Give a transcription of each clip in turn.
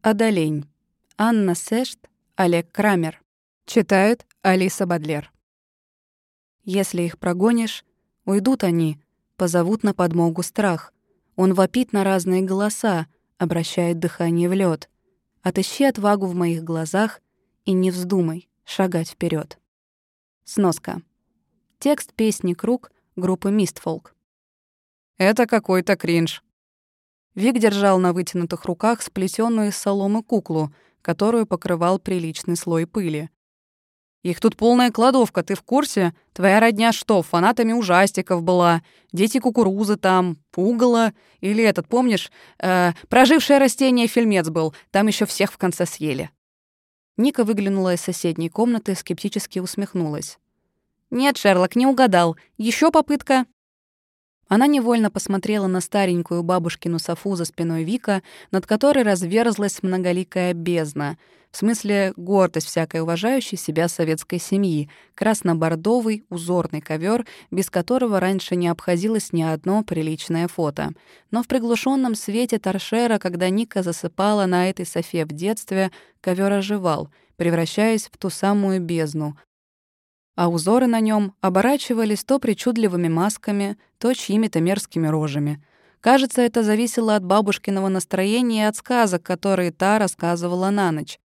Одолень. Анна Сешт, Олег Крамер. Читает Алиса Бадлер. Если их прогонишь, уйдут они, позовут на подмогу страх. Он вопит на разные голоса, обращает дыхание в лед. Отыщи отвагу в моих глазах и не вздумай шагать вперед. Сноска. Текст песни «Круг» группы «Мистфолк». «Это какой-то кринж». Вик держал на вытянутых руках сплетенную из соломы куклу, которую покрывал приличный слой пыли. «Их тут полная кладовка, ты в курсе? Твоя родня что, фанатами ужастиков была? Дети кукурузы там, пугало? Или этот, помнишь, э, прожившее растение фильмец был, там еще всех в конце съели». Ника выглянула из соседней комнаты, скептически усмехнулась. «Нет, Шерлок, не угадал. Еще попытка?» Она невольно посмотрела на старенькую бабушкину софу за спиной Вика, над которой разверзлась многоликая бездна. В смысле, гордость всякой уважающей себя советской семьи. Красно-бордовый узорный ковер, без которого раньше не обходилось ни одно приличное фото. Но в приглушенном свете торшера, когда Ника засыпала на этой софе в детстве, ковер оживал, превращаясь в ту самую бездну, а узоры на нем оборачивались то причудливыми масками, то чьими-то мерзкими рожами. Кажется, это зависело от бабушкиного настроения и от сказок, которые та рассказывала на ночь.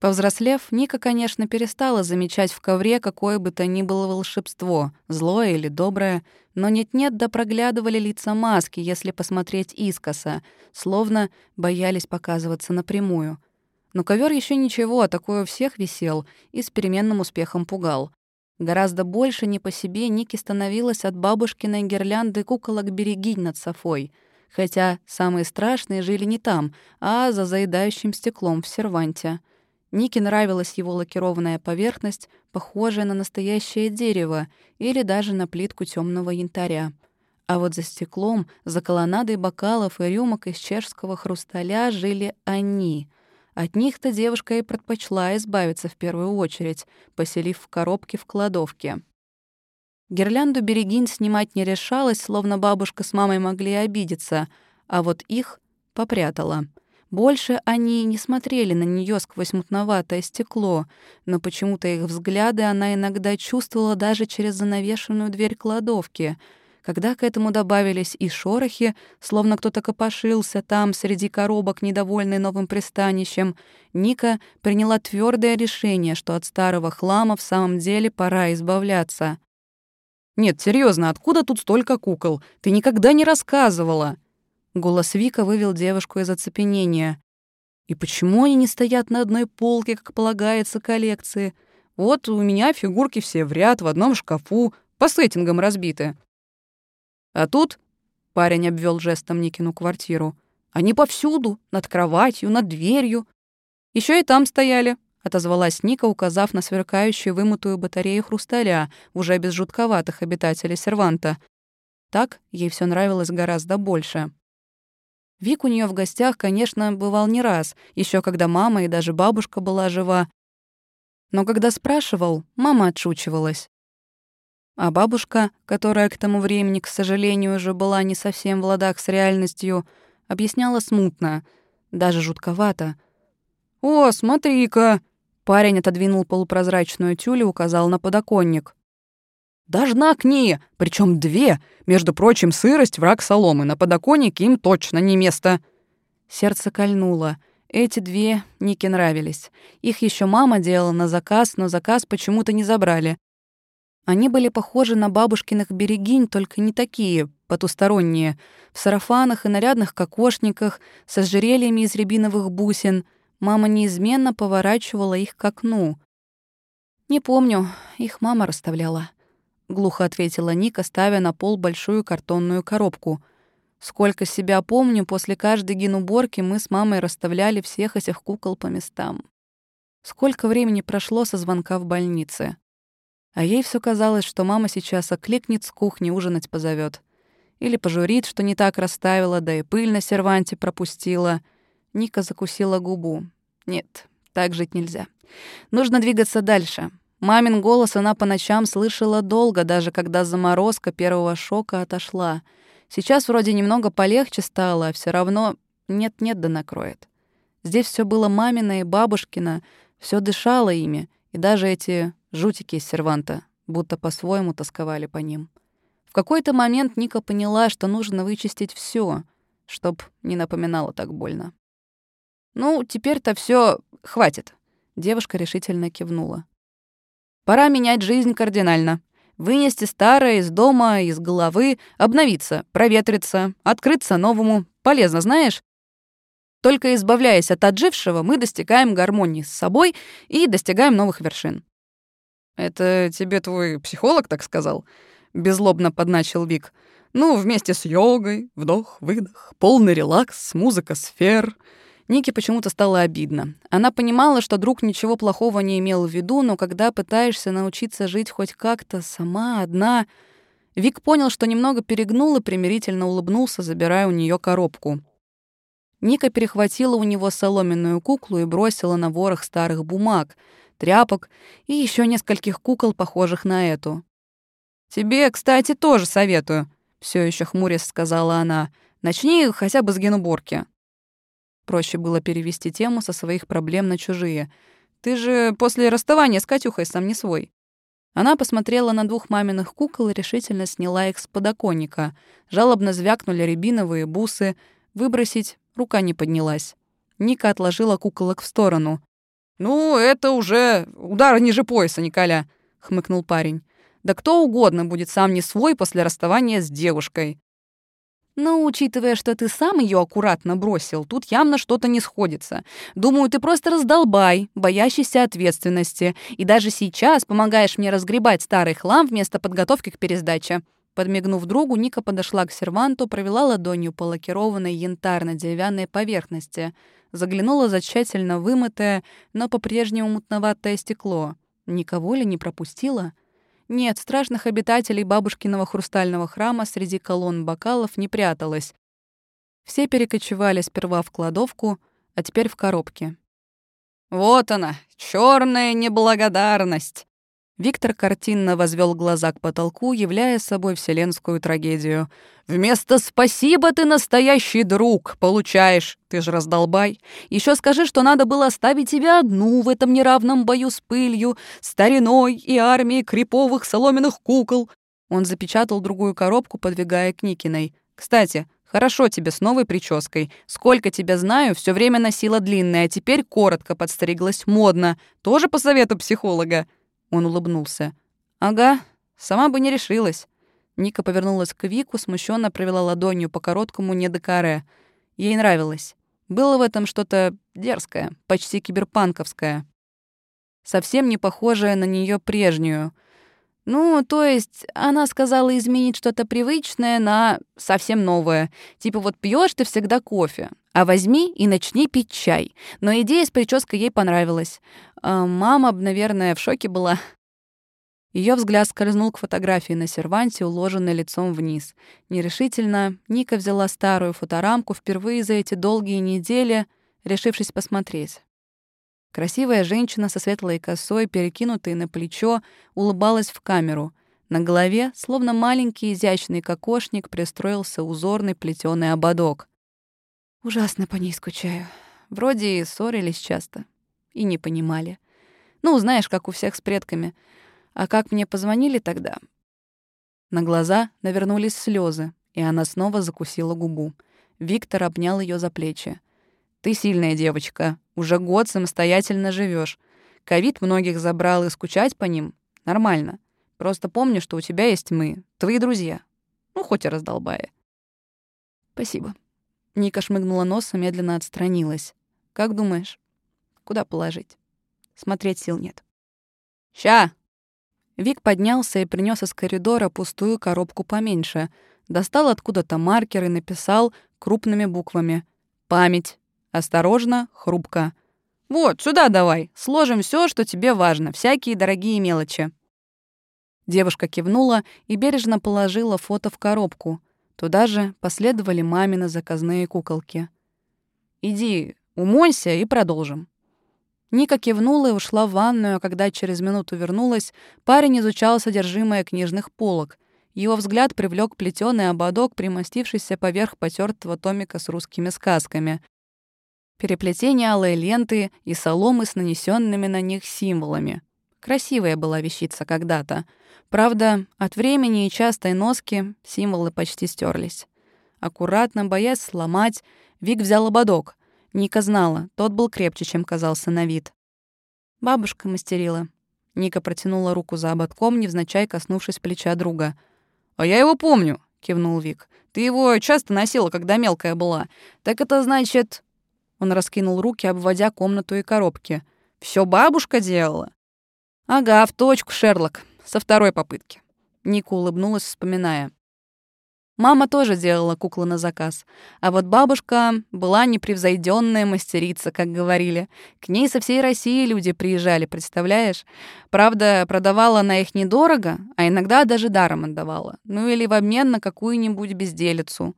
Повзрослев, Ника, конечно, перестала замечать в ковре какое бы то ни было волшебство, злое или доброе, но нет-нет да проглядывали лица маски, если посмотреть искоса, словно боялись показываться напрямую — но ковер еще ничего, такой у всех висел и с переменным успехом пугал. Гораздо больше не по себе Ники становилась от бабушкиной гирлянды куколок берегинь над Софой, хотя самые страшные жили не там, а за заедающим стеклом в серванте. Нике нравилась его лакированная поверхность, похожая на настоящее дерево или даже на плитку темного янтаря. А вот за стеклом, за колоннадой бокалов и рюмок из чешского хрусталя жили они — от них-то девушка и предпочла избавиться в первую очередь, поселив в коробке в кладовке. Гирлянду Берегинь снимать не решалась, словно бабушка с мамой могли обидеться, а вот их попрятала. Больше они не смотрели на нее сквозь мутноватое стекло, но почему-то их взгляды она иногда чувствовала даже через занавешенную дверь кладовки — когда к этому добавились и шорохи, словно кто-то копошился там среди коробок, недовольный новым пристанищем, Ника приняла твердое решение, что от старого хлама в самом деле пора избавляться. «Нет, серьезно, откуда тут столько кукол? Ты никогда не рассказывала!» Голос Вика вывел девушку из оцепенения. «И почему они не стоят на одной полке, как полагается коллекции? Вот у меня фигурки все в ряд в одном шкафу, по сеттингам разбиты. А тут парень обвел жестом Никину квартиру. Они повсюду, над кроватью, над дверью. Еще и там стояли, отозвалась Ника, указав на сверкающую вымытую батарею хрусталя, уже без жутковатых обитателей серванта. Так ей все нравилось гораздо больше. Вик у нее в гостях, конечно, бывал не раз, еще когда мама и даже бабушка была жива. Но когда спрашивал, мама отшучивалась. А бабушка, которая к тому времени, к сожалению, уже была не совсем в ладах с реальностью, объясняла смутно, даже жутковато. «О, смотри-ка!» Парень отодвинул полупрозрачную тюль и указал на подоконник. «Должна к ней, причем две. Между прочим, сырость — враг соломы. На подоконнике им точно не место». Сердце кольнуло. Эти две Нике нравились. Их еще мама делала на заказ, но заказ почему-то не забрали. Они были похожи на бабушкиных берегинь, только не такие, потусторонние, в сарафанах и нарядных кокошниках, с ожерельями из рябиновых бусин. Мама неизменно поворачивала их к окну. «Не помню, их мама расставляла», — глухо ответила Ника, ставя на пол большую картонную коробку. «Сколько себя помню, после каждой генуборки мы с мамой расставляли всех этих кукол по местам. Сколько времени прошло со звонка в больнице?» А ей все казалось, что мама сейчас окликнет с кухни, ужинать позовет. Или пожурит, что не так расставила, да и пыль на серванте пропустила. Ника закусила губу. Нет, так жить нельзя. Нужно двигаться дальше. Мамин голос она по ночам слышала долго, даже когда заморозка первого шока отошла. Сейчас вроде немного полегче стало, а все равно нет-нет да накроет. Здесь все было мамино и бабушкино, все дышало ими, и даже эти жутики из серванта будто по-своему тосковали по ним. В какой-то момент Ника поняла, что нужно вычистить все, чтоб не напоминало так больно. «Ну, теперь-то все хватит», — девушка решительно кивнула. «Пора менять жизнь кардинально. Вынести старое из дома, из головы, обновиться, проветриться, открыться новому. Полезно, знаешь? Только избавляясь от отжившего, мы достигаем гармонии с собой и достигаем новых вершин. «Это тебе твой психолог так сказал?» — беззлобно подначил Вик. «Ну, вместе с йогой, вдох, выдох, полный релакс, музыка сфер». Нике почему-то стало обидно. Она понимала, что друг ничего плохого не имел в виду, но когда пытаешься научиться жить хоть как-то сама, одна... Вик понял, что немного перегнул и примирительно улыбнулся, забирая у нее коробку. Ника перехватила у него соломенную куклу и бросила на ворох старых бумаг — тряпок и еще нескольких кукол, похожих на эту. «Тебе, кстати, тоже советую», — все еще хмурясь сказала она. «Начни хотя бы с генуборки». Проще было перевести тему со своих проблем на чужие. «Ты же после расставания с Катюхой сам не свой». Она посмотрела на двух маминых кукол и решительно сняла их с подоконника. Жалобно звякнули рябиновые бусы. Выбросить рука не поднялась. Ника отложила куколок в сторону. «Ну, это уже удар ниже пояса, Николя», — хмыкнул парень. «Да кто угодно будет сам не свой после расставания с девушкой». «Ну, учитывая, что ты сам ее аккуратно бросил, тут явно что-то не сходится. Думаю, ты просто раздолбай, боящийся ответственности, и даже сейчас помогаешь мне разгребать старый хлам вместо подготовки к пересдаче». Подмигнув другу, Ника подошла к серванту, провела ладонью по лакированной янтарно-деревянной поверхности — заглянула за тщательно вымытое, но по-прежнему мутноватое стекло. Никого ли не пропустила? Нет, страшных обитателей бабушкиного хрустального храма среди колонн бокалов не пряталось. Все перекочевали сперва в кладовку, а теперь в коробке. «Вот она, черная неблагодарность!» Виктор картинно возвел глаза к потолку, являя собой вселенскую трагедию. «Вместо «спасибо» ты настоящий друг получаешь. Ты же раздолбай. Еще скажи, что надо было оставить тебя одну в этом неравном бою с пылью, стариной и армией криповых соломенных кукол». Он запечатал другую коробку, подвигая к Никиной. «Кстати, хорошо тебе с новой прической. Сколько тебя знаю, все время носила длинная, а теперь коротко подстриглась, модно. Тоже по совету психолога». Он улыбнулся. «Ага, сама бы не решилась». Ника повернулась к Вику, смущенно провела ладонью по короткому недокаре. Ей нравилось. Было в этом что-то дерзкое, почти киберпанковское. Совсем не похожее на нее прежнюю. Ну, то есть, она сказала изменить что-то привычное на совсем новое. Типа вот пьешь ты всегда кофе, а возьми и начни пить чай. Но идея с прической ей понравилась. А мама, наверное, в шоке была. Ее взгляд скользнул к фотографии на серванте, уложенной лицом вниз. Нерешительно Ника взяла старую фоторамку впервые за эти долгие недели, решившись посмотреть. Красивая женщина со светлой косой, перекинутой на плечо, улыбалась в камеру. На голове, словно маленький изящный кокошник, пристроился узорный плетеный ободок. Ужасно по ней скучаю. Вроде и ссорились часто. И не понимали. Ну, знаешь, как у всех с предками. А как мне позвонили тогда? На глаза навернулись слезы, и она снова закусила губу. Виктор обнял ее за плечи. «Ты сильная девочка. Уже год самостоятельно живешь. Ковид многих забрал, и скучать по ним нормально. Просто помни, что у тебя есть мы, твои друзья. Ну, хоть и раздолбая». «Спасибо», Ника шмыгнула носом, медленно отстранилась. «Как думаешь, куда положить? Смотреть сил нет». «Ща!» Вик поднялся и принес из коридора пустую коробку поменьше. Достал откуда-то маркер и написал крупными буквами. «Память. Осторожно, хрупко». «Вот, сюда давай. Сложим все, что тебе важно. Всякие дорогие мелочи». Девушка кивнула и бережно положила фото в коробку — Туда же последовали мамины заказные куколки. «Иди, умойся и продолжим». Ника кивнула и ушла в ванную, а когда через минуту вернулась, парень изучал содержимое книжных полок. Его взгляд привлек плетеный ободок, примостившийся поверх потертого томика с русскими сказками. переплетение алой ленты и соломы с нанесенными на них символами. Красивая была вещица когда-то. Правда, от времени и частой носки символы почти стерлись. Аккуратно, боясь сломать, Вик взял ободок. Ника знала, тот был крепче, чем казался на вид. Бабушка мастерила. Ника протянула руку за ободком, невзначай коснувшись плеча друга. «А я его помню», — кивнул Вик. «Ты его часто носила, когда мелкая была. Так это значит...» Он раскинул руки, обводя комнату и коробки. Все бабушка делала?» «Ага, в точку, Шерлок. Со второй попытки». Ника улыбнулась, вспоминая. Мама тоже делала куклы на заказ. А вот бабушка была непревзойденная мастерица, как говорили. К ней со всей России люди приезжали, представляешь? Правда, продавала она их недорого, а иногда даже даром отдавала. Ну или в обмен на какую-нибудь безделицу.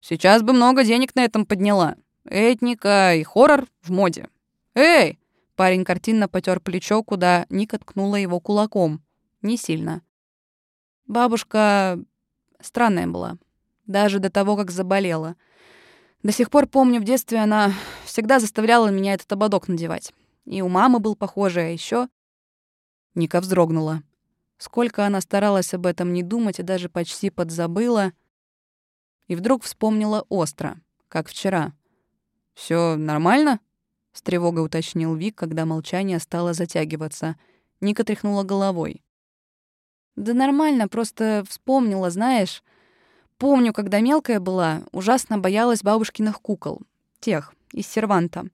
Сейчас бы много денег на этом подняла. Этника и хоррор в моде. Эй! Парень картинно потер плечо, куда Ника ткнула его кулаком. Не сильно. Бабушка Странная была. Даже до того, как заболела. До сих пор помню, в детстве она всегда заставляла меня этот ободок надевать. И у мамы был похожий, а еще Ника вздрогнула. Сколько она старалась об этом не думать и даже почти подзабыла. И вдруг вспомнила остро, как вчера. Все нормально?» — с тревогой уточнил Вик, когда молчание стало затягиваться. Ника тряхнула головой. Да нормально, просто вспомнила, знаешь. Помню, когда мелкая была, ужасно боялась бабушкиных кукол. Тех, из серванта.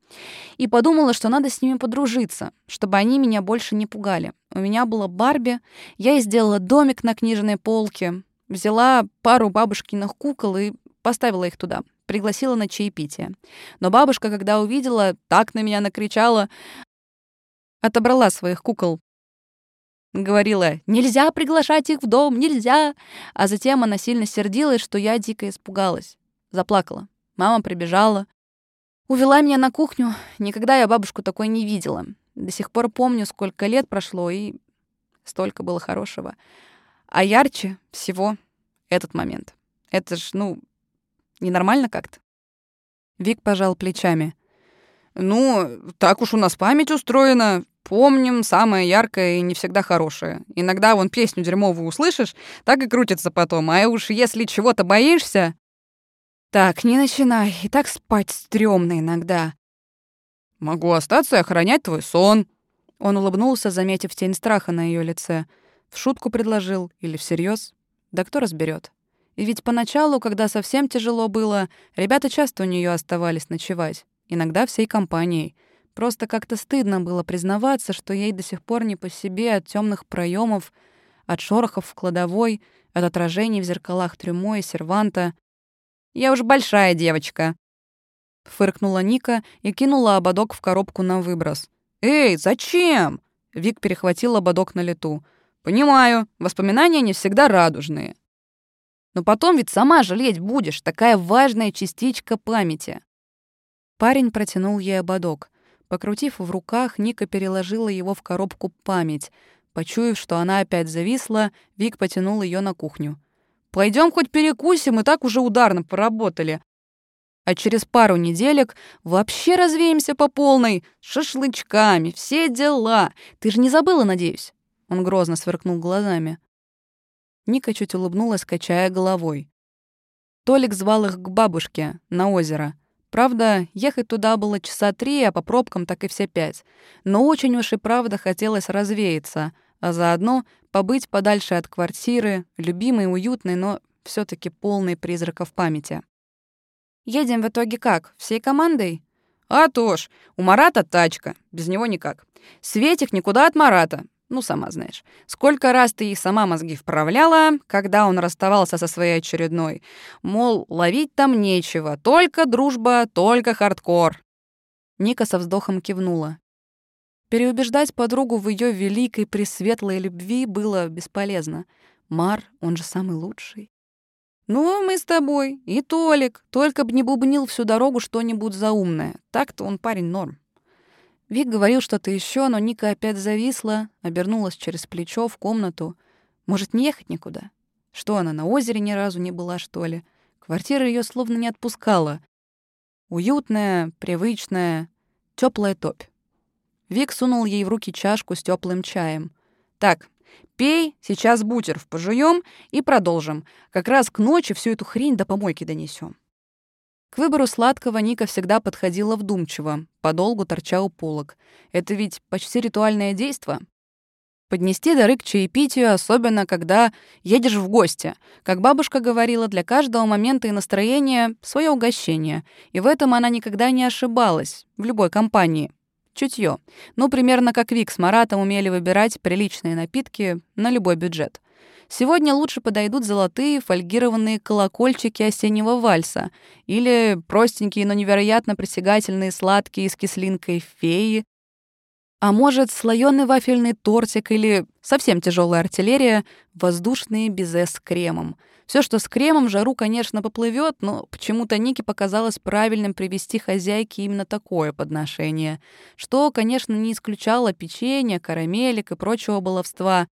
И подумала, что надо с ними подружиться, чтобы они меня больше не пугали. У меня была Барби, я и сделала домик на книжной полке, взяла пару бабушкиных кукол и поставила их туда, пригласила на чаепитие. Но бабушка, когда увидела, так на меня накричала, отобрала своих кукол Говорила, нельзя приглашать их в дом, нельзя. А затем она сильно сердилась, что я дико испугалась. Заплакала. Мама прибежала. Увела меня на кухню. Никогда я бабушку такой не видела. До сих пор помню, сколько лет прошло, и столько было хорошего. А ярче всего этот момент. Это ж, ну, ненормально как-то. Вик пожал плечами. «Ну, так уж у нас память устроена. Помним самое яркое и не всегда хорошее. Иногда вон песню дерьмовую услышишь, так и крутится потом. А уж если чего-то боишься... Так, не начинай. И так спать стрёмно иногда. Могу остаться и охранять твой сон. Он улыбнулся, заметив тень страха на ее лице. В шутку предложил или всерьез? Да кто разберет? Ведь поначалу, когда совсем тяжело было, ребята часто у нее оставались ночевать. Иногда всей компанией — Просто как-то стыдно было признаваться, что ей до сих пор не по себе от темных проемов, от шорохов в кладовой, от отражений в зеркалах трюмо и серванта. «Я уж большая девочка», — фыркнула Ника и кинула ободок в коробку на выброс. «Эй, зачем?» — Вик перехватил ободок на лету. «Понимаю, воспоминания не всегда радужные. Но потом ведь сама жалеть будешь, такая важная частичка памяти». Парень протянул ей ободок. Покрутив в руках, Ника переложила его в коробку «Память». Почуяв, что она опять зависла, Вик потянул ее на кухню. Пойдем хоть перекусим, и так уже ударно поработали. А через пару неделек вообще развеемся по полной, шашлычками, все дела. Ты же не забыла, надеюсь?» Он грозно сверкнул глазами. Ника чуть улыбнулась, качая головой. Толик звал их к бабушке на озеро. Правда, ехать туда было часа три, а по пробкам так и все пять. Но очень уж и правда хотелось развеяться, а заодно побыть подальше от квартиры, любимой, уютной, но все таки полной призраков памяти. «Едем в итоге как? Всей командой?» «А то ж, у Марата тачка, без него никак. Светик никуда от Марата, ну, сама знаешь. Сколько раз ты ей сама мозги вправляла, когда он расставался со своей очередной. Мол, ловить там нечего, только дружба, только хардкор. Ника со вздохом кивнула. Переубеждать подругу в ее великой пресветлой любви было бесполезно. Мар, он же самый лучший. «Ну, мы с тобой. И Толик. Только б не бубнил всю дорогу что-нибудь заумное. Так-то он парень норм». Вик говорил что-то еще, но Ника опять зависла, обернулась через плечо в комнату. Может, не ехать никуда? Что она, на озере ни разу не была, что ли? Квартира ее словно не отпускала. Уютная, привычная, теплая топь. Вик сунул ей в руки чашку с теплым чаем. «Так, пей, сейчас бутеров пожуем и продолжим. Как раз к ночи всю эту хрень до помойки донесем. К выбору сладкого Ника всегда подходила вдумчиво, подолгу торча у полок. Это ведь почти ритуальное действо. Поднести дары к чаепитию, особенно когда едешь в гости. Как бабушка говорила, для каждого момента и настроения свое угощение. И в этом она никогда не ошибалась, в любой компании. Чутье. Ну, примерно как Вик с Маратом умели выбирать приличные напитки на любой бюджет. Сегодня лучше подойдут золотые фольгированные колокольчики осеннего вальса или простенькие, но невероятно притягательные сладкие с кислинкой феи. А может, слоёный вафельный тортик или совсем тяжелая артиллерия — воздушные безе с кремом. Все, что с кремом, жару, конечно, поплывет, но почему-то Нике показалось правильным привести хозяйке именно такое подношение, что, конечно, не исключало печенья, карамелек и прочего баловства,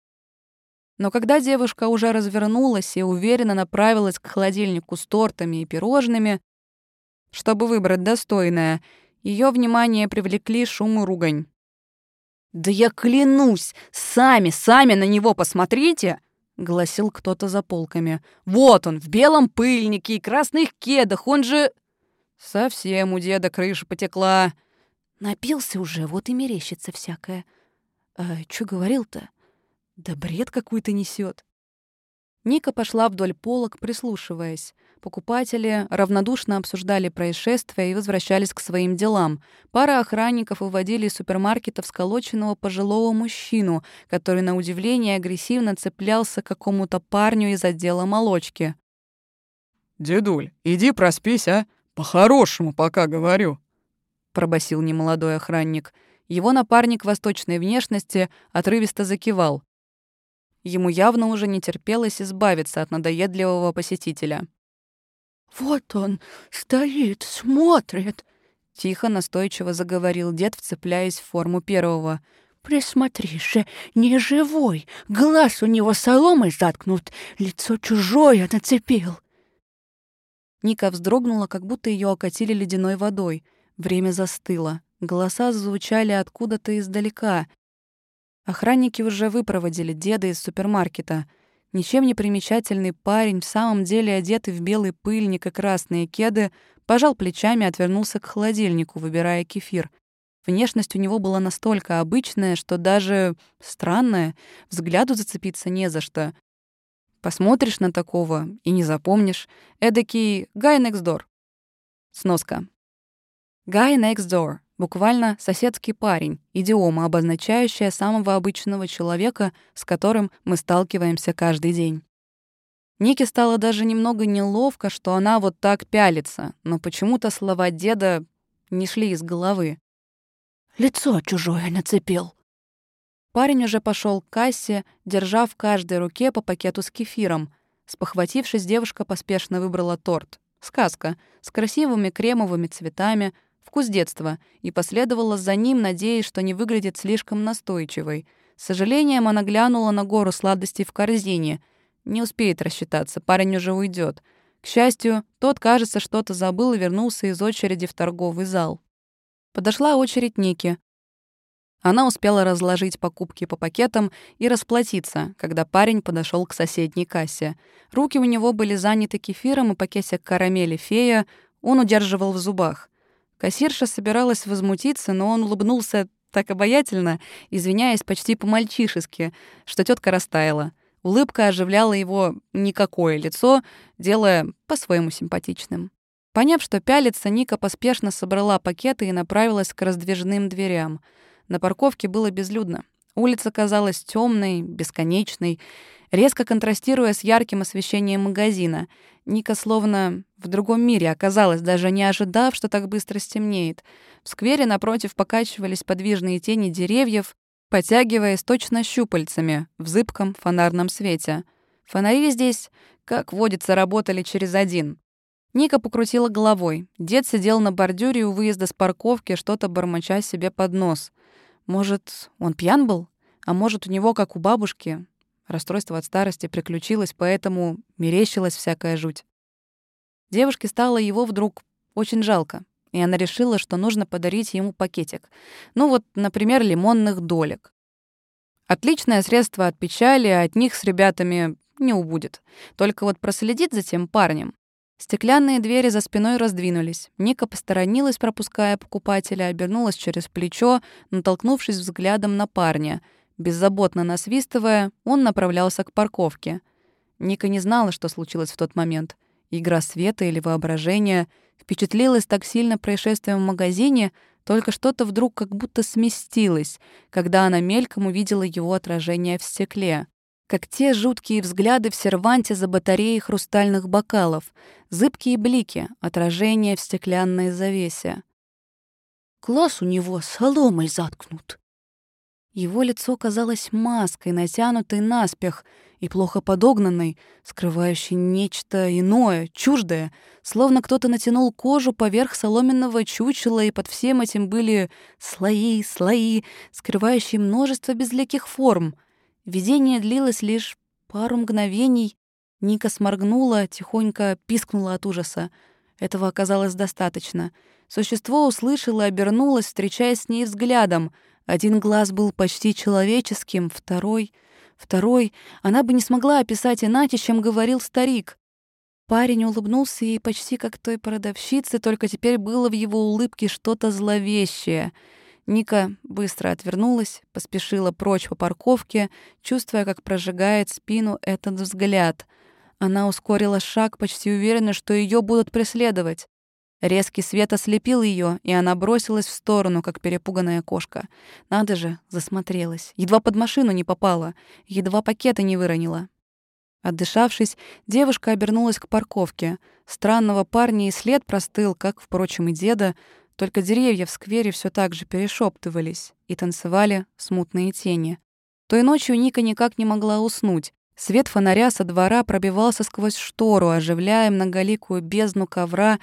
но когда девушка уже развернулась и уверенно направилась к холодильнику с тортами и пирожными, чтобы выбрать достойное, ее внимание привлекли шум и ругань. «Да я клянусь! Сами, сами на него посмотрите!» — гласил кто-то за полками. «Вот он, в белом пыльнике и красных кедах, он же...» Совсем у деда крыша потекла. Напился уже, вот и мерещится всякое. А что говорил-то? Да бред какой-то несет. Ника пошла вдоль полок, прислушиваясь. Покупатели равнодушно обсуждали происшествие и возвращались к своим делам. Пара охранников выводили из супермаркета всколоченного пожилого мужчину, который, на удивление, агрессивно цеплялся к какому-то парню из отдела молочки. «Дедуль, иди проспись, а? По-хорошему пока говорю», — пробасил немолодой охранник. Его напарник восточной внешности отрывисто закивал. Ему явно уже не терпелось избавиться от надоедливого посетителя. «Вот он стоит, смотрит», — тихо, настойчиво заговорил дед, вцепляясь в форму первого. «Присмотри же, не живой, глаз у него соломой заткнут, лицо чужое нацепил». Ника вздрогнула, как будто ее окатили ледяной водой. Время застыло. Голоса звучали откуда-то издалека. Охранники уже выпроводили деда из супермаркета. Ничем не примечательный парень, в самом деле одетый в белый пыльник и красные кеды, пожал плечами и отвернулся к холодильнику, выбирая кефир. Внешность у него была настолько обычная, что даже странная, взгляду зацепиться не за что. Посмотришь на такого и не запомнишь. Эдакий «Guy next door». Сноска. «Guy next door» Буквально «соседский парень» — идиома, обозначающая самого обычного человека, с которым мы сталкиваемся каждый день. Нике стало даже немного неловко, что она вот так пялится, но почему-то слова деда не шли из головы. «Лицо чужое нацепил». Парень уже пошел к кассе, держа в каждой руке по пакету с кефиром. Спохватившись, девушка поспешно выбрала торт. Сказка с красивыми кремовыми цветами — вкус детства, и последовала за ним, надеясь, что не выглядит слишком настойчивой. С сожалением она глянула на гору сладостей в корзине. Не успеет рассчитаться, парень уже уйдет. К счастью, тот, кажется, что-то забыл и вернулся из очереди в торговый зал. Подошла очередь Ники. Она успела разложить покупки по пакетам и расплатиться, когда парень подошел к соседней кассе. Руки у него были заняты кефиром и пакетик карамели «Фея» он удерживал в зубах. Кассирша собиралась возмутиться, но он улыбнулся так обаятельно, извиняясь почти по-мальчишески, что тетка растаяла. Улыбка оживляла его никакое лицо, делая по-своему симпатичным. Поняв, что пялится, Ника поспешно собрала пакеты и направилась к раздвижным дверям. На парковке было безлюдно. Улица казалась темной, бесконечной, резко контрастируя с ярким освещением магазина. Ника словно в другом мире оказалась, даже не ожидав, что так быстро стемнеет. В сквере напротив покачивались подвижные тени деревьев, потягиваясь точно щупальцами в зыбком фонарном свете. Фонари здесь, как водится, работали через один. Ника покрутила головой. Дед сидел на бордюре у выезда с парковки, что-то бормоча себе под нос. Может, он пьян был? А может, у него, как у бабушки, расстройство от старости приключилось, поэтому мерещилась всякая жуть. Девушке стало его вдруг очень жалко. и она решила, что нужно подарить ему пакетик. Ну вот, например, лимонных долек. Отличное средство от печали, от них с ребятами не убудет. Только вот проследить за тем парнем. Стеклянные двери за спиной раздвинулись. Ника посторонилась, пропуская покупателя, обернулась через плечо, натолкнувшись взглядом на парня. Беззаботно насвистывая, он направлялся к парковке. Ника не знала, что случилось в тот момент. Игра света или воображения. Впечатлилась так сильно происшествием в магазине, только что-то вдруг как будто сместилось, когда она мельком увидела его отражение в стекле. Как те жуткие взгляды в серванте за батареей хрустальных бокалов, зыбкие блики, отражение в стеклянной завесе. Глаз у него соломой заткнут. Его лицо казалось маской, натянутой наспех и плохо подогнанной, скрывающей нечто иное, чуждое, словно кто-то натянул кожу поверх соломенного чучела, и под всем этим были слои, слои, скрывающие множество безликих форм. Видение длилось лишь пару мгновений. Ника сморгнула, тихонько пискнула от ужаса. Этого оказалось достаточно. Существо услышало обернулось, встречаясь с ней взглядом — один глаз был почти человеческим, второй... Второй она бы не смогла описать иначе, чем говорил старик. Парень улыбнулся ей почти как той продавщице, только теперь было в его улыбке что-то зловещее. Ника быстро отвернулась, поспешила прочь по парковке, чувствуя, как прожигает спину этот взгляд. Она ускорила шаг, почти уверена, что ее будут преследовать. Резкий свет ослепил ее, и она бросилась в сторону, как перепуганная кошка. Надо же, засмотрелась. Едва под машину не попала, едва пакеты не выронила. Отдышавшись, девушка обернулась к парковке. Странного парня и след простыл, как, впрочем, и деда, только деревья в сквере все так же перешептывались и танцевали смутные тени. Той ночью Ника никак не могла уснуть. Свет фонаря со двора пробивался сквозь штору, оживляя многоликую бездну ковра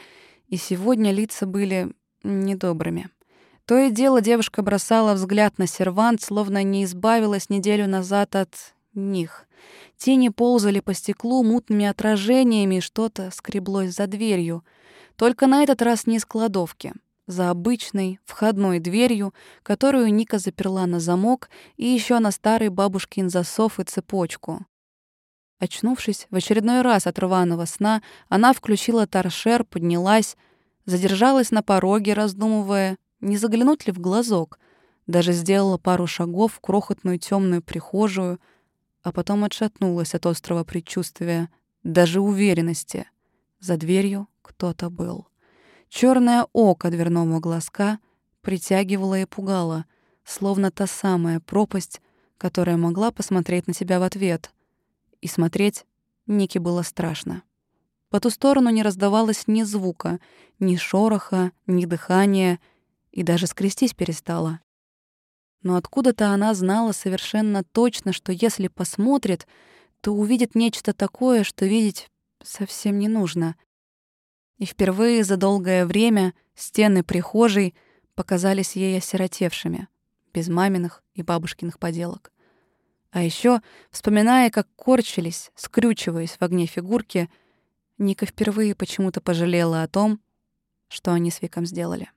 и сегодня лица были недобрыми. То и дело девушка бросала взгляд на сервант, словно не избавилась неделю назад от них. Тени ползали по стеклу мутными отражениями, что-то скреблось за дверью. Только на этот раз не из кладовки. За обычной входной дверью, которую Ника заперла на замок и еще на старый бабушкин засов и цепочку. Очнувшись в очередной раз от рваного сна, она включила торшер, поднялась, задержалась на пороге, раздумывая, не заглянуть ли в глазок. Даже сделала пару шагов в крохотную темную прихожую, а потом отшатнулась от острого предчувствия, даже уверенности. За дверью кто-то был. Черное око дверного глазка притягивало и пугало, словно та самая пропасть, которая могла посмотреть на тебя в ответ — и смотреть Нике было страшно. По ту сторону не раздавалось ни звука, ни шороха, ни дыхания, и даже скрестись перестала. Но откуда-то она знала совершенно точно, что если посмотрит, то увидит нечто такое, что видеть совсем не нужно. И впервые за долгое время стены прихожей показались ей осиротевшими, без маминых и бабушкиных поделок. А еще, вспоминая, как корчились, скрючиваясь в огне фигурки, Ника впервые почему-то пожалела о том, что они с Виком сделали.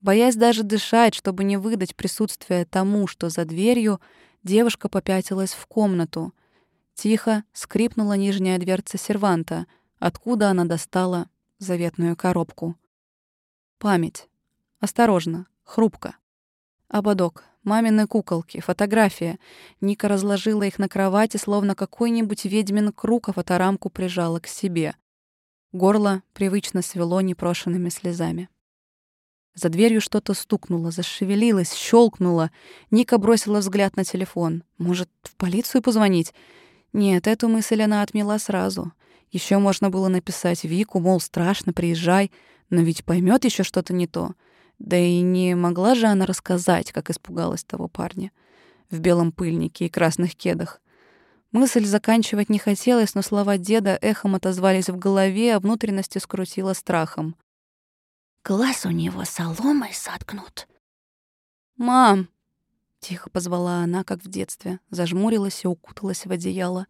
Боясь даже дышать, чтобы не выдать присутствие тому, что за дверью, девушка попятилась в комнату. Тихо скрипнула нижняя дверца серванта, откуда она достала заветную коробку. Память. Осторожно, хрупко. Ободок, Мамины куколки, фотография. Ника разложила их на кровати, словно какой-нибудь ведьмин круг, а фоторамку прижала к себе. Горло привычно свело непрошенными слезами. За дверью что-то стукнуло, зашевелилось, щелкнуло. Ника бросила взгляд на телефон. Может, в полицию позвонить? Нет, эту мысль она отмела сразу. Еще можно было написать Вику, мол, страшно, приезжай, но ведь поймет еще что-то не то. Да и не могла же она рассказать, как испугалась того парня в белом пыльнике и красных кедах. Мысль заканчивать не хотелось, но слова деда эхом отозвались в голове, а внутренности скрутило страхом. «Глаз у него соломой соткнут». «Мам!» — тихо позвала она, как в детстве, зажмурилась и укуталась в одеяло.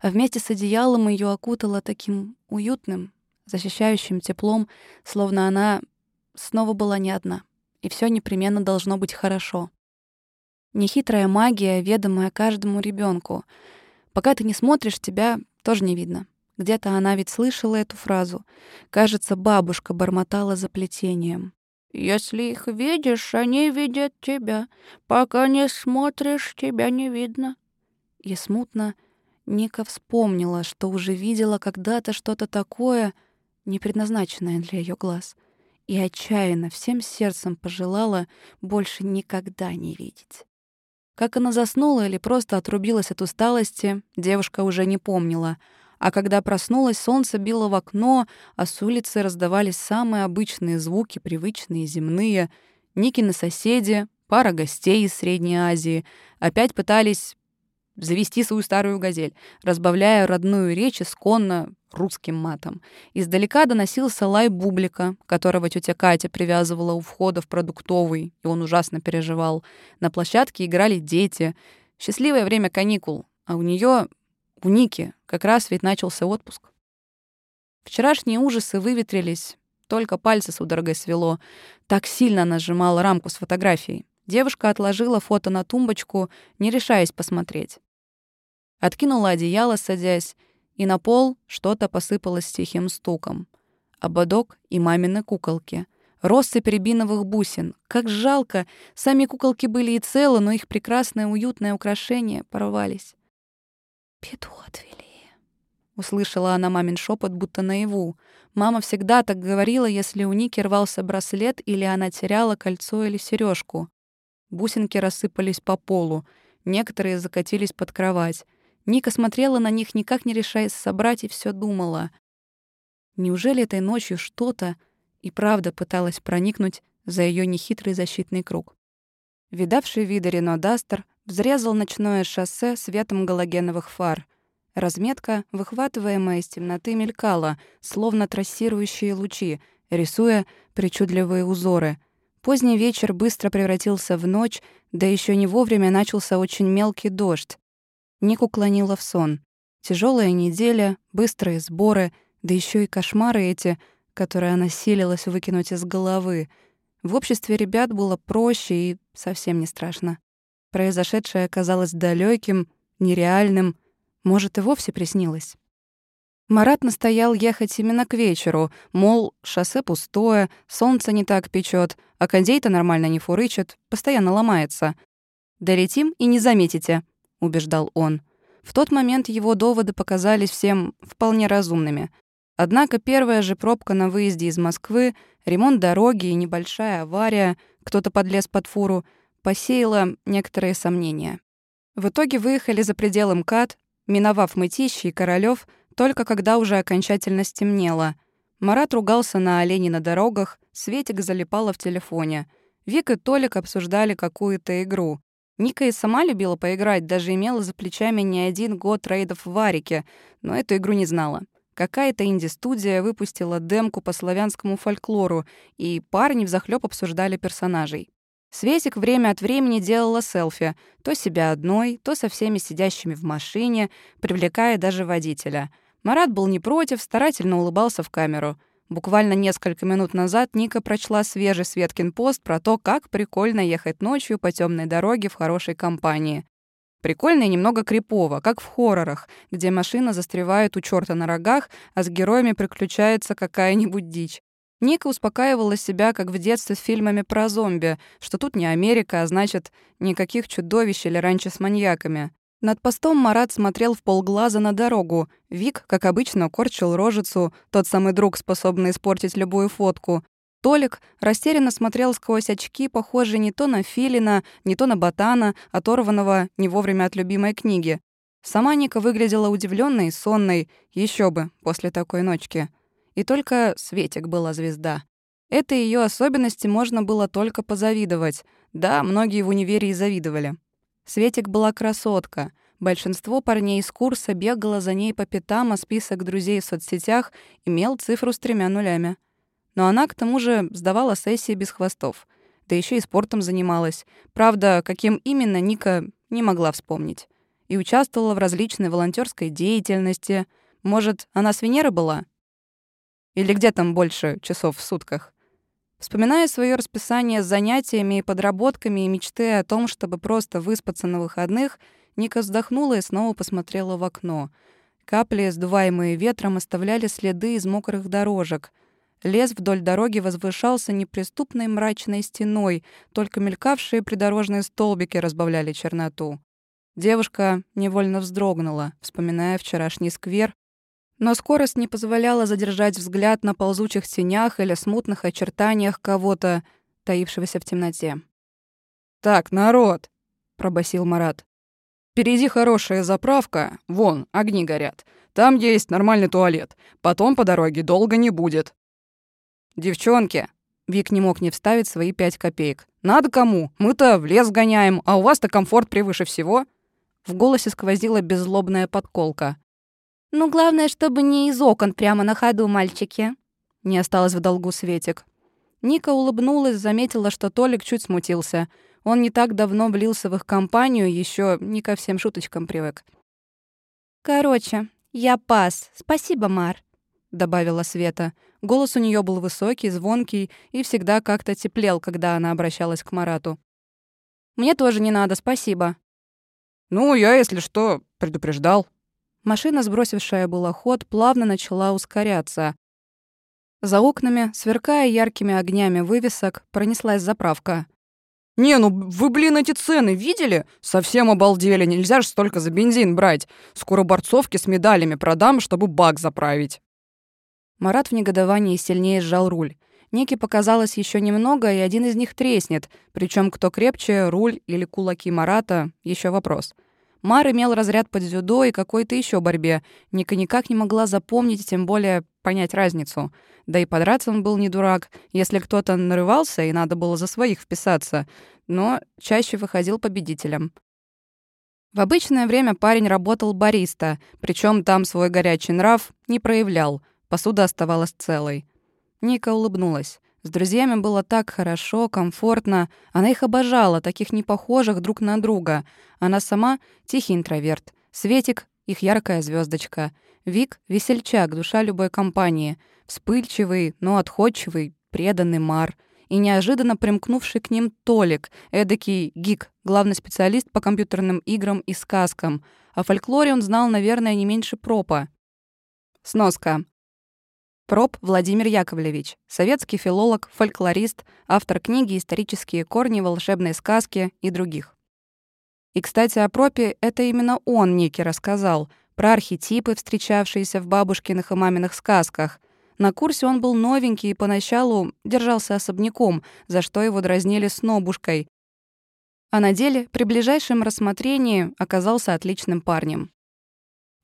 А вместе с одеялом ее окутало таким уютным, защищающим теплом, словно она снова была не одна, и все непременно должно быть хорошо. Нехитрая магия, ведомая каждому ребенку. Пока ты не смотришь, тебя тоже не видно. Где-то она ведь слышала эту фразу. Кажется, бабушка бормотала за плетением. «Если их видишь, они видят тебя. Пока не смотришь, тебя не видно». И смутно Ника вспомнила, что уже видела когда-то что-то такое, не предназначенное для ее глаз, и отчаянно всем сердцем пожелала больше никогда не видеть. Как она заснула или просто отрубилась от усталости, девушка уже не помнила — а когда проснулась, солнце било в окно, а с улицы раздавались самые обычные звуки, привычные, земные. Никины соседи, пара гостей из Средней Азии опять пытались завести свою старую газель, разбавляя родную речь исконно русским матом. Издалека доносился лай бублика, которого тетя Катя привязывала у входа в продуктовый, и он ужасно переживал. На площадке играли дети. Счастливое время каникул, а у нее у Ники как раз ведь начался отпуск. Вчерашние ужасы выветрились, только пальцы судорогой свело. Так сильно нажимала рамку с фотографией. Девушка отложила фото на тумбочку, не решаясь посмотреть. Откинула одеяло, садясь, и на пол что-то посыпалось тихим стуком. Ободок и мамины куколки. Россыпь рябиновых бусин. Как жалко! Сами куколки были и целы, но их прекрасное уютное украшение порвались. «Беду отвели», — услышала она мамин шепот, будто наяву. Мама всегда так говорила, если у Ники рвался браслет или она теряла кольцо или сережку. Бусинки рассыпались по полу, некоторые закатились под кровать. Ника смотрела на них, никак не решаясь собрать, и все думала. Неужели этой ночью что-то и правда пыталась проникнуть за ее нехитрый защитный круг? Видавший виды Рено Дастер Взрезал ночное шоссе светом галогеновых фар. Разметка, выхватываемая из темноты, мелькала, словно трассирующие лучи, рисуя причудливые узоры. Поздний вечер быстро превратился в ночь, да еще не вовремя начался очень мелкий дождь. Ник уклонила в сон. Тяжелая неделя, быстрые сборы, да еще и кошмары эти, которые она силилась выкинуть из головы. В обществе ребят было проще и совсем не страшно. Произошедшее казалось далеким, нереальным, может, и вовсе приснилось. Марат настоял ехать именно к вечеру, мол, шоссе пустое, солнце не так печет, а кондей-то нормально не фурычит, постоянно ломается. «Долетим и не заметите», — убеждал он. В тот момент его доводы показались всем вполне разумными. Однако первая же пробка на выезде из Москвы, ремонт дороги и небольшая авария, кто-то подлез под фуру — посеяла некоторые сомнения. В итоге выехали за пределы МКАД, миновав Мытищи и Королёв, только когда уже окончательно стемнело. Марат ругался на оленей на дорогах, Светик залипала в телефоне. Вик и Толик обсуждали какую-то игру. Ника и сама любила поиграть, даже имела за плечами не один год рейдов в Варике, но эту игру не знала. Какая-то инди-студия выпустила демку по славянскому фольклору, и парни взахлёб обсуждали персонажей. Светик время от времени делала селфи, то себя одной, то со всеми сидящими в машине, привлекая даже водителя. Марат был не против, старательно улыбался в камеру. Буквально несколько минут назад Ника прочла свежий Светкин пост про то, как прикольно ехать ночью по темной дороге в хорошей компании. Прикольно и немного крипово, как в хоррорах, где машина застревает у черта на рогах, а с героями приключается какая-нибудь дичь. Ника успокаивала себя, как в детстве с фильмами про зомби, что тут не Америка, а значит, никаких чудовищ или раньше с маньяками. Над постом Марат смотрел в полглаза на дорогу. Вик, как обычно, корчил рожицу, тот самый друг, способный испортить любую фотку. Толик растерянно смотрел сквозь очки, похожие не то на Филина, не то на Ботана, оторванного не вовремя от любимой книги. Сама Ника выглядела удивленной и сонной, еще бы, после такой ночки. И только Светик была звезда. Этой ее особенности можно было только позавидовать. Да, многие в универе и завидовали. Светик была красотка. Большинство парней из курса бегало за ней по пятам, а список друзей в соцсетях имел цифру с тремя нулями. Но она, к тому же, сдавала сессии без хвостов. Да еще и спортом занималась. Правда, каким именно, Ника не могла вспомнить. И участвовала в различной волонтерской деятельности. Может, она с Венеры была? Или где там больше часов в сутках? Вспоминая свое расписание с занятиями и подработками и мечты о том, чтобы просто выспаться на выходных, Ника вздохнула и снова посмотрела в окно. Капли, сдуваемые ветром, оставляли следы из мокрых дорожек. Лес вдоль дороги возвышался неприступной мрачной стеной, только мелькавшие придорожные столбики разбавляли черноту. Девушка невольно вздрогнула, вспоминая вчерашний сквер, но скорость не позволяла задержать взгляд на ползучих тенях или смутных очертаниях кого-то, таившегося в темноте. «Так, народ!» — пробасил Марат. «Впереди хорошая заправка, вон, огни горят. Там есть нормальный туалет. Потом по дороге долго не будет». «Девчонки!» — Вик не мог не вставить свои пять копеек. «Надо кому? Мы-то в лес гоняем, а у вас-то комфорт превыше всего». В голосе сквозила беззлобная подколка. «Ну, главное, чтобы не из окон прямо на ходу, мальчики». Не осталось в долгу Светик. Ника улыбнулась, заметила, что Толик чуть смутился. Он не так давно влился в их компанию, еще не ко всем шуточкам привык. «Короче, я пас. Спасибо, Мар», — добавила Света. Голос у нее был высокий, звонкий и всегда как-то теплел, когда она обращалась к Марату. «Мне тоже не надо, спасибо», «Ну, я, если что, предупреждал». Машина, сбросившая было ход, плавно начала ускоряться. За окнами, сверкая яркими огнями вывесок, пронеслась заправка. «Не, ну вы, блин, эти цены видели? Совсем обалдели, нельзя же столько за бензин брать. Скоро борцовки с медалями продам, чтобы бак заправить». Марат в негодовании сильнее сжал руль. Нике показалось еще немного, и один из них треснет, причем кто крепче, руль или кулаки Марата — еще вопрос. Мар имел разряд под дзюдо и какой-то еще борьбе. Ника никак не могла запомнить, тем более понять разницу. Да и подраться он был не дурак, если кто-то нарывался, и надо было за своих вписаться, но чаще выходил победителем. В обычное время парень работал бариста, причем там свой горячий нрав не проявлял, посуда оставалась целой. Ника улыбнулась. С друзьями было так хорошо, комфортно. Она их обожала, таких непохожих друг на друга. Она сама — тихий интроверт. Светик — их яркая звездочка. Вик — весельчак, душа любой компании. Вспыльчивый, но отходчивый, преданный Мар. И неожиданно примкнувший к ним Толик, эдакий гик, главный специалист по компьютерным играм и сказкам. О фольклоре он знал, наверное, не меньше пропа. Сноска. Проб Владимир Яковлевич, советский филолог, фольклорист, автор книги «Исторические корни волшебной сказки» и других. И, кстати, о Пропе это именно он Нике рассказал, про архетипы, встречавшиеся в бабушкиных и маминых сказках. На курсе он был новенький и поначалу держался особняком, за что его дразнили снобушкой. А на деле, при ближайшем рассмотрении, оказался отличным парнем.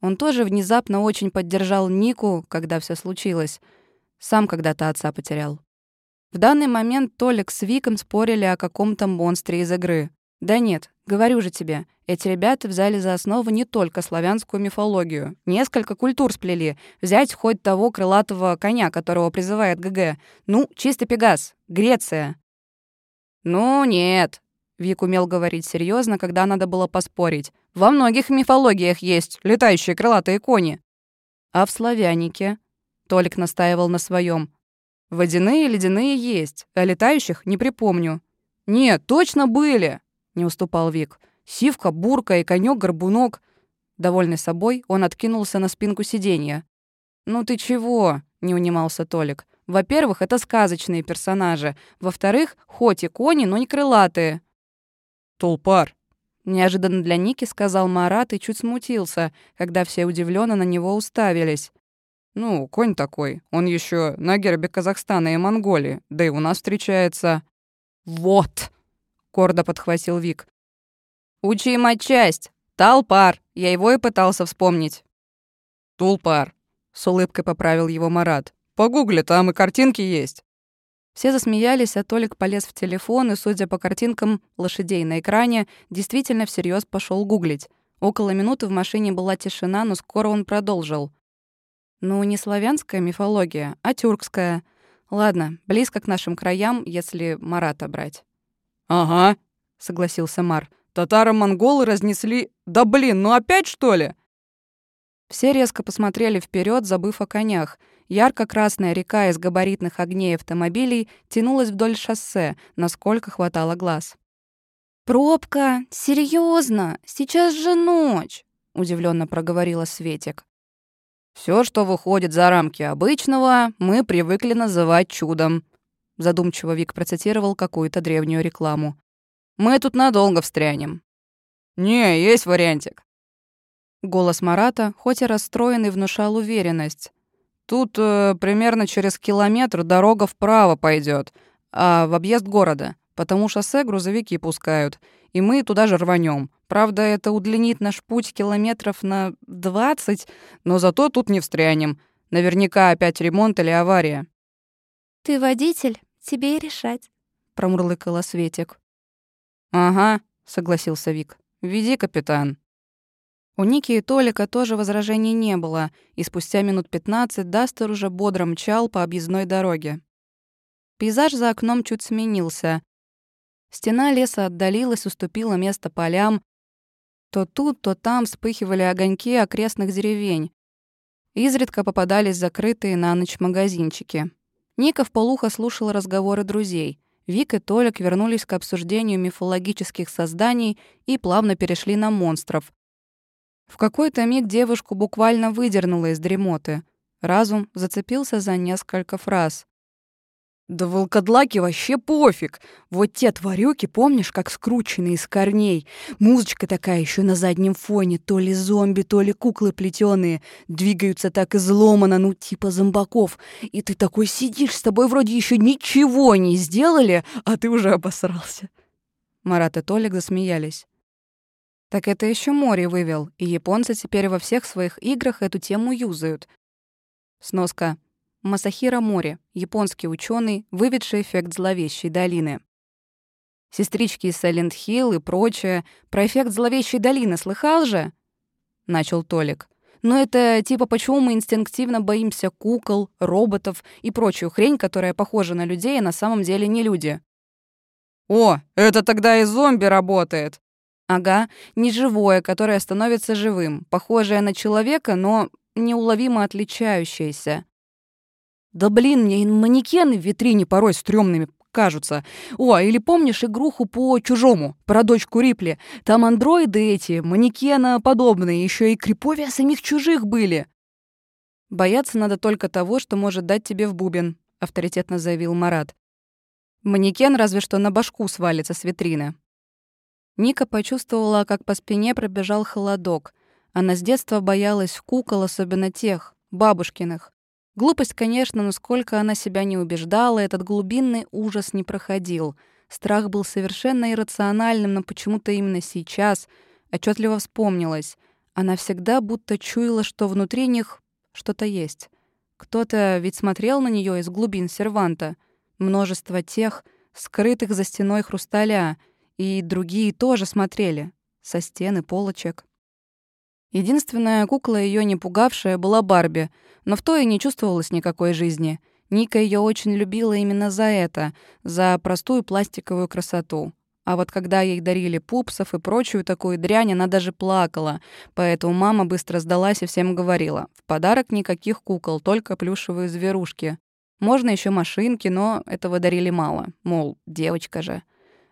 Он тоже внезапно очень поддержал Нику, когда все случилось. Сам когда-то отца потерял. В данный момент Толик с Виком спорили о каком-то монстре из игры. Да нет, говорю же тебе, эти ребята взяли за основу не только славянскую мифологию. Несколько культур сплели. Взять хоть того крылатого коня, которого призывает ГГ. Ну, чистый Пегас. Греция. Ну, нет, Вик умел говорить серьезно, когда надо было поспорить. Во многих мифологиях есть летающие крылатые кони. А в славянике? Толик настаивал на своем. Водяные и ледяные есть, а летающих не припомню. Нет, точно были, не уступал Вик. Сивка, бурка и конёк-горбунок. Довольный собой, он откинулся на спинку сиденья. «Ну ты чего?» — не унимался Толик. «Во-первых, это сказочные персонажи. Во-вторых, хоть и кони, но не крылатые. «Тулпар!» Неожиданно для Ники сказал Марат и чуть смутился, когда все удивленно на него уставились. «Ну, конь такой. Он еще на гербе Казахстана и Монголии, да и у нас встречается». «Вот!» — гордо подхватил Вик. «Учи матчасть! Талпар! Я его и пытался вспомнить». «Тулпар!» — с улыбкой поправил его Марат. «Погугли, там и картинки есть». Все засмеялись, а Толик полез в телефон и, судя по картинкам лошадей на экране, действительно всерьез пошел гуглить. Около минуты в машине была тишина, но скоро он продолжил. «Ну, не славянская мифология, а тюркская. Ладно, близко к нашим краям, если Марата брать». «Ага», — согласился Мар. «Татаро-монголы разнесли... Да блин, ну опять что ли?» Все резко посмотрели вперед, забыв о конях. Ярко-красная река из габаритных огней автомобилей тянулась вдоль шоссе, насколько хватало глаз. «Пробка? Серьезно? Сейчас же ночь!» — удивленно проговорила Светик. Все, что выходит за рамки обычного, мы привыкли называть чудом», — задумчиво Вик процитировал какую-то древнюю рекламу. «Мы тут надолго встрянем». «Не, есть вариантик». Голос Марата, хоть и расстроенный, внушал уверенность. «Тут э, примерно через километр дорога вправо пойдет, а в объезд города, потому шоссе грузовики пускают, и мы туда же рванем. Правда, это удлинит наш путь километров на 20, но зато тут не встрянем. Наверняка опять ремонт или авария. «Ты водитель, тебе и решать», — промурлыкала Светик. «Ага», — согласился Вик. «Веди, капитан». У Ники и Толика тоже возражений не было, и спустя минут пятнадцать Дастер уже бодро мчал по объездной дороге. Пейзаж за окном чуть сменился. Стена леса отдалилась, уступила место полям, то тут, то там вспыхивали огоньки окрестных деревень. Изредка попадались закрытые на ночь магазинчики. Ника вполуха слушала разговоры друзей. Вик и Толик вернулись к обсуждению мифологических созданий и плавно перешли на монстров. В какой-то миг девушку буквально выдернуло из дремоты. Разум зацепился за несколько фраз. Да волкодлаки вообще пофиг. Вот те тварюки, помнишь, как скрученные из корней. Музычка такая еще на заднем фоне, то ли зомби, то ли куклы плетеные, двигаются так изломано, ну типа зомбаков. И ты такой сидишь, с тобой вроде еще ничего не сделали, а ты уже обосрался. Марат и Толик засмеялись. Так это еще море вывел, и японцы теперь во всех своих играх эту тему юзают. Сноска. Масахира Мори, японский ученый, выведший эффект зловещей долины. Сестрички из Сайлент Хилл и прочее. Про эффект зловещей долины слыхал же? Начал Толик. Но это типа почему мы инстинктивно боимся кукол, роботов и прочую хрень, которая похожа на людей, а на самом деле не люди. О, это тогда и зомби работает. Ага, неживое, которое становится живым, похожее на человека, но неуловимо отличающееся. Да блин, мне манекены в витрине порой стрёмными кажутся. О, или помнишь игруху по чужому, про дочку Рипли? Там андроиды эти, манекена подобные, еще и криповия самих чужих были. Бояться надо только того, что может дать тебе в бубен, авторитетно заявил Марат. Манекен разве что на башку свалится с витрины. Ника почувствовала, как по спине пробежал холодок. Она с детства боялась кукол, особенно тех, бабушкиных. Глупость, конечно, но сколько она себя не убеждала, этот глубинный ужас не проходил. Страх был совершенно иррациональным, но почему-то именно сейчас отчетливо вспомнилось. Она всегда будто чуяла, что внутри них что-то есть. Кто-то ведь смотрел на нее из глубин серванта. Множество тех, скрытых за стеной хрусталя, и другие тоже смотрели, со стены полочек. Единственная кукла, ее не пугавшая, была Барби, но в той и не чувствовалось никакой жизни. Ника ее очень любила именно за это, за простую пластиковую красоту. А вот когда ей дарили пупсов и прочую такую дрянь, она даже плакала. Поэтому мама быстро сдалась и всем говорила. В подарок никаких кукол, только плюшевые зверушки. Можно еще машинки, но этого дарили мало. Мол, девочка же.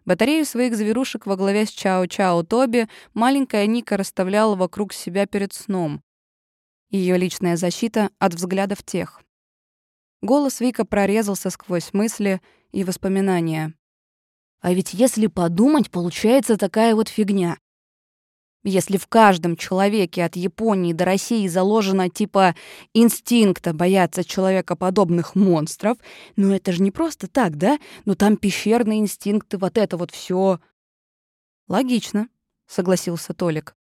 Батарею своих зверушек во главе с Чао-Чао Тоби маленькая Ника расставляла вокруг себя перед сном. Ее личная защита от взглядов тех. Голос Вика прорезался сквозь мысли и воспоминания. А ведь если подумать, получается такая вот фигня. Если в каждом человеке от Японии до России заложено типа инстинкта бояться человекоподобных монстров, ну это же не просто так, да? Ну там пещерные инстинкты, вот это вот все. Логично, согласился Толик.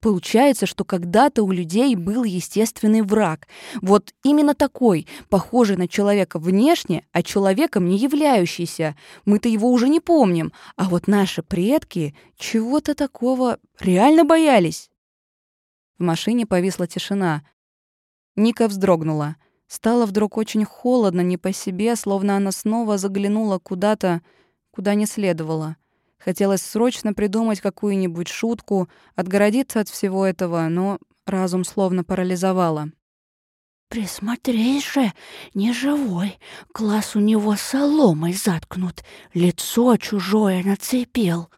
Получается, что когда-то у людей был естественный враг. Вот именно такой, похожий на человека внешне, а человеком не являющийся. Мы-то его уже не помним, а вот наши предки чего-то такого реально боялись. В машине повисла тишина. Ника вздрогнула. Стало вдруг очень холодно, не по себе, словно она снова заглянула куда-то, куда не следовало. Хотелось срочно придумать какую-нибудь шутку, отгородиться от всего этого, но разум словно парализовало. Присмотрись же, не живой. Глаз у него соломой заткнут, лицо чужое нацепил.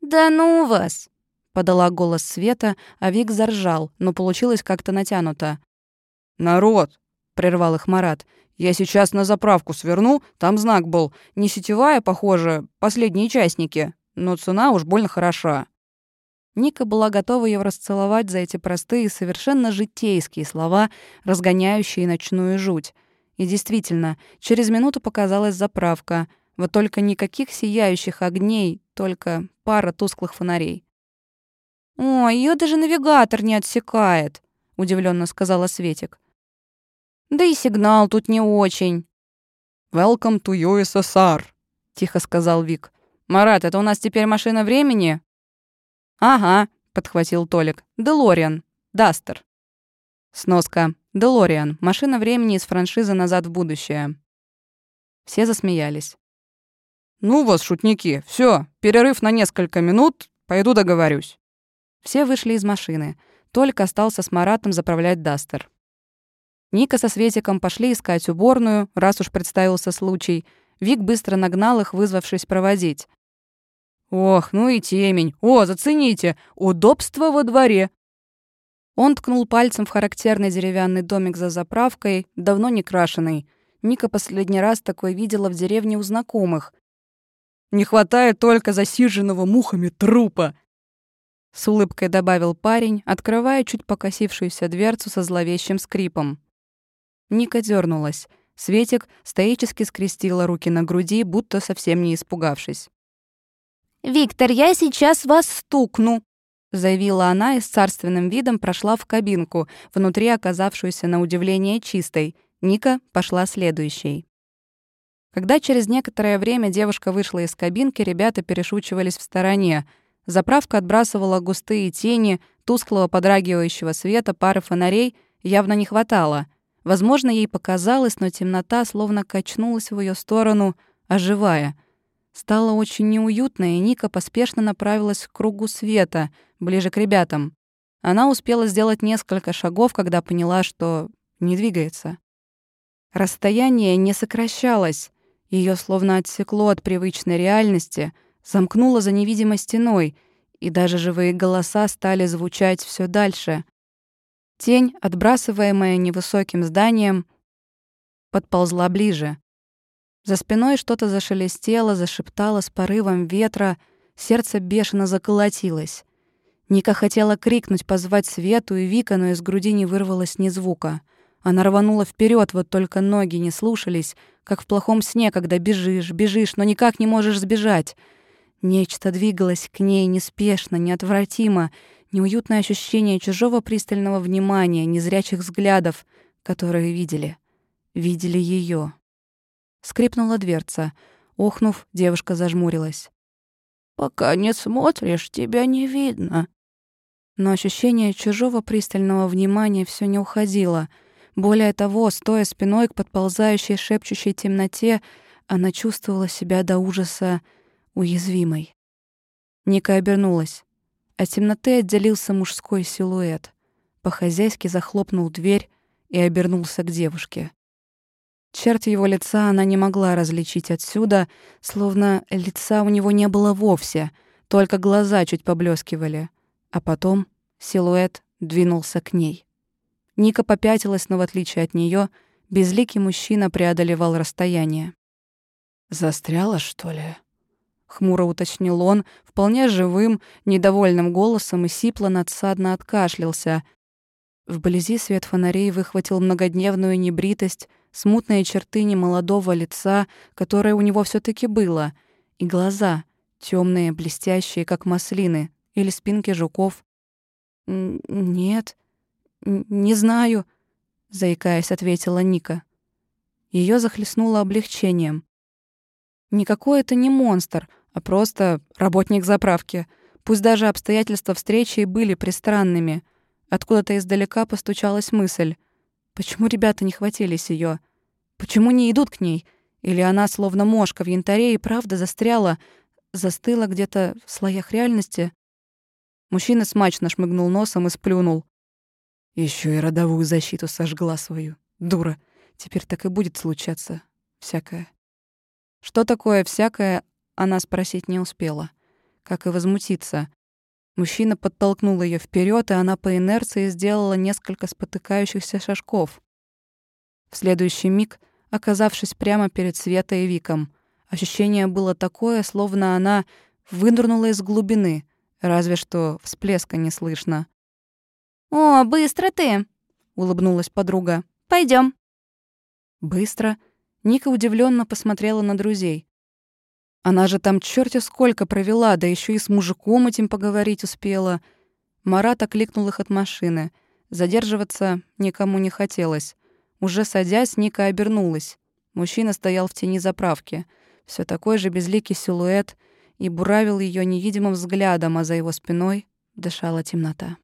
«Да ну вас!» — подала голос Света, а Вик заржал, но получилось как-то натянуто. «Народ!» — прервал их Марат. «Я сейчас на заправку сверну, там знак был. Не сетевая, похоже, последние частники, но цена уж больно хороша». Ника была готова его расцеловать за эти простые, совершенно житейские слова, разгоняющие ночную жуть. И действительно, через минуту показалась заправка. Вот только никаких сияющих огней, только пара тусклых фонарей. «О, ее даже навигатор не отсекает», — удивленно сказала Светик. «Да и сигнал тут не очень». «Welcome to USSR», — тихо сказал Вик. «Марат, это у нас теперь машина времени?» «Ага», — подхватил Толик. «Делориан. Дастер». Сноска. «Делориан. Машина времени из франшизы «Назад в будущее». Все засмеялись. «Ну вас, шутники, все, перерыв на несколько минут, пойду договорюсь». Все вышли из машины. Толик остался с Маратом заправлять Дастер. Ника со Светиком пошли искать уборную, раз уж представился случай. Вик быстро нагнал их, вызвавшись проводить. Ох, ну и темень. О, зацените, удобство во дворе. Он ткнул пальцем в характерный деревянный домик за заправкой, давно не крашеный. Ника последний раз такой видела в деревне у знакомых. Не хватает только засиженного мухами трупа. С улыбкой добавил парень, открывая чуть покосившуюся дверцу со зловещим скрипом. Ника дернулась. Светик стоически скрестила руки на груди, будто совсем не испугавшись. «Виктор, я сейчас вас стукну», — заявила она и с царственным видом прошла в кабинку, внутри оказавшуюся на удивление чистой. Ника пошла следующей. Когда через некоторое время девушка вышла из кабинки, ребята перешучивались в стороне. Заправка отбрасывала густые тени, тусклого подрагивающего света, пары фонарей явно не хватало. Возможно, ей показалось, но темнота словно качнулась в ее сторону, оживая — Стало очень неуютно, и Ника поспешно направилась к кругу света, ближе к ребятам. Она успела сделать несколько шагов, когда поняла, что не двигается. Расстояние не сокращалось. Ее словно отсекло от привычной реальности, замкнуло за невидимой стеной, и даже живые голоса стали звучать все дальше. Тень, отбрасываемая невысоким зданием, подползла ближе. За спиной что-то зашелестело, зашептало с порывом ветра, сердце бешено заколотилось. Ника хотела крикнуть, позвать Свету и Вика, но из груди не вырвалось ни звука. Она рванула вперед, вот только ноги не слушались, как в плохом сне, когда бежишь, бежишь, но никак не можешь сбежать. Нечто двигалось к ней неспешно, неотвратимо, неуютное ощущение чужого пристального внимания, незрячих взглядов, которые видели. Видели ее. Скрипнула дверца. Охнув, девушка зажмурилась. «Пока не смотришь, тебя не видно». Но ощущение чужого пристального внимания все не уходило. Более того, стоя спиной к подползающей шепчущей темноте, она чувствовала себя до ужаса уязвимой. Ника обернулась. От темноты отделился мужской силуэт. По-хозяйски захлопнул дверь и обернулся к девушке. Черт его лица она не могла различить отсюда, словно лица у него не было вовсе, только глаза чуть поблескивали. А потом силуэт двинулся к ней. Ника попятилась, но в отличие от нее, безликий мужчина преодолевал расстояние. «Застряла, что ли?» — хмуро уточнил он, вполне живым, недовольным голосом и сипло-надсадно откашлялся. Вблизи свет фонарей выхватил многодневную небритость, смутные черты немолодого лица, которое у него все таки было, и глаза, темные, блестящие, как маслины, или спинки жуков. «Нет, не знаю», — заикаясь, ответила Ника. Ее захлестнуло облегчением. Никакой это не монстр, а просто работник заправки. Пусть даже обстоятельства встречи и были пристранными. Откуда-то издалека постучалась мысль — Почему ребята не хватились ее? Почему не идут к ней? Или она, словно мошка в янтаре, и правда застряла, застыла где-то в слоях реальности? Мужчина смачно шмыгнул носом и сплюнул. Еще и родовую защиту сожгла свою. Дура. Теперь так и будет случаться. Всякое. Что такое всякое, она спросить не успела. Как и возмутиться. Мужчина подтолкнул ее вперед, и она по инерции сделала несколько спотыкающихся шажков. В следующий миг, оказавшись прямо перед Светой и Виком, ощущение было такое, словно она вынырнула из глубины, разве что всплеска не слышно. «О, быстро ты!» — улыбнулась подруга. Пойдем. Быстро. Ника удивленно посмотрела на друзей. Она же там черти сколько провела, да еще и с мужиком этим поговорить успела. Марат окликнул их от машины. Задерживаться никому не хотелось. Уже садясь, Ника обернулась. Мужчина стоял в тени заправки. все такой же безликий силуэт и буравил ее невидимым взглядом, а за его спиной дышала темнота.